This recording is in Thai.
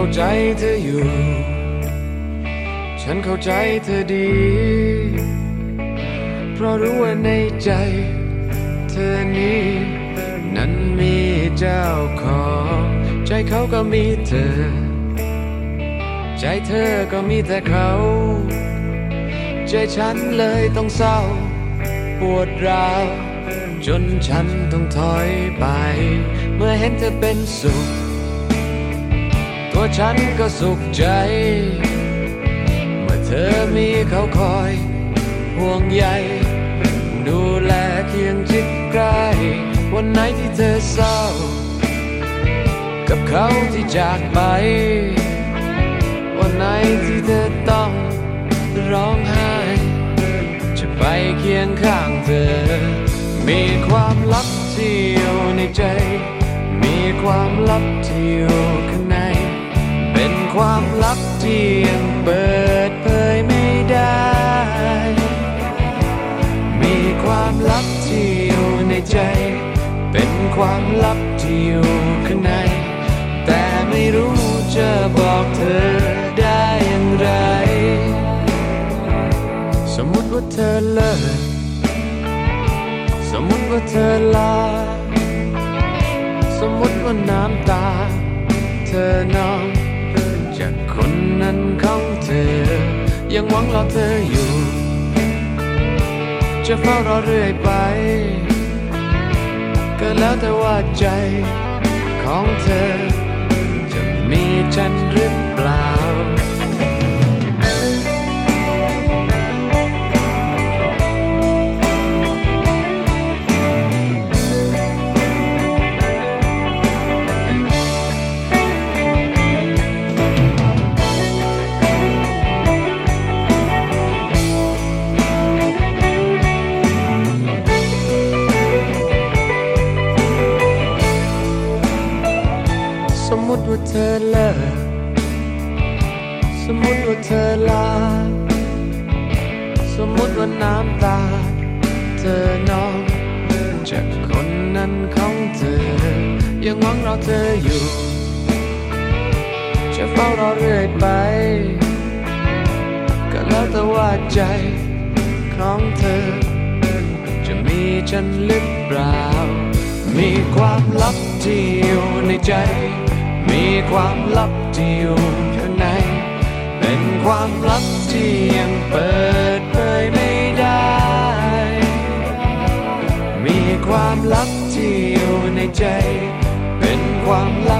เขาใจเธออยู่ ฉันเข้าใจเธอดี เพราะรู้ว่าในใจ เธอนี้ นั้นมีเจ้าของ ใจเขาก็มีเธอ ใจเธอก็มีแต่เขา ใจฉันเลยต้องเศร้า ปวดร้าวจนฉันต้องถอยไป เมื่อเห็นเธอเป็นสุข ตัวฉันก็สุขใจ เมื่อเธอมีเขาคอย ห่วงใยดูแลเคียงชิดใกล้ วันไหนที่เธอเศร้า กับเขาที่จากไป วันไหนที่เธอต้องร้องไห้ จะไปเคียงข้างเธอ มีความลับที่อยู่ในใจ มีความลับที่อยู่ ความลับที่ยังเปิดเผยไม่ได้ มีความลับที่อยู่ในใจ เป็นความลับที่อยู่ข้างใน แต่ไม่รู้จะบอกเธอได้อย่างไร สมมติว่าเธอเลิกสมมติว่าเธอลา สมมติว่าน้ำตา เธอนอง จากคนนั้นของเธอ ยังหวังรอเธออยู่ จะเฝ้ารอเรื่อยไป ก็แล้วแต่ว่าใจของเธอ จะมีฉันหรือ มมติว่าเธอเลิกสมมติว่าเธอลา สมมติว่าน้ำตา เธอนองจากคนนั้นของเธอ ยังหวังรอเธออยู่ จะเฝ้ารอเรื่อยไป ก็แล้วแต่ว่าใจของเธอ จะมีฉันหรือเปล่า มีความลับที่อยู่ในใจ มีความลับที่อยู่ข้างใน เป็นความลับที่ยังเปิดเผยไม่ได้ มีความลับที่อยู่ในใจ เป็นความลับ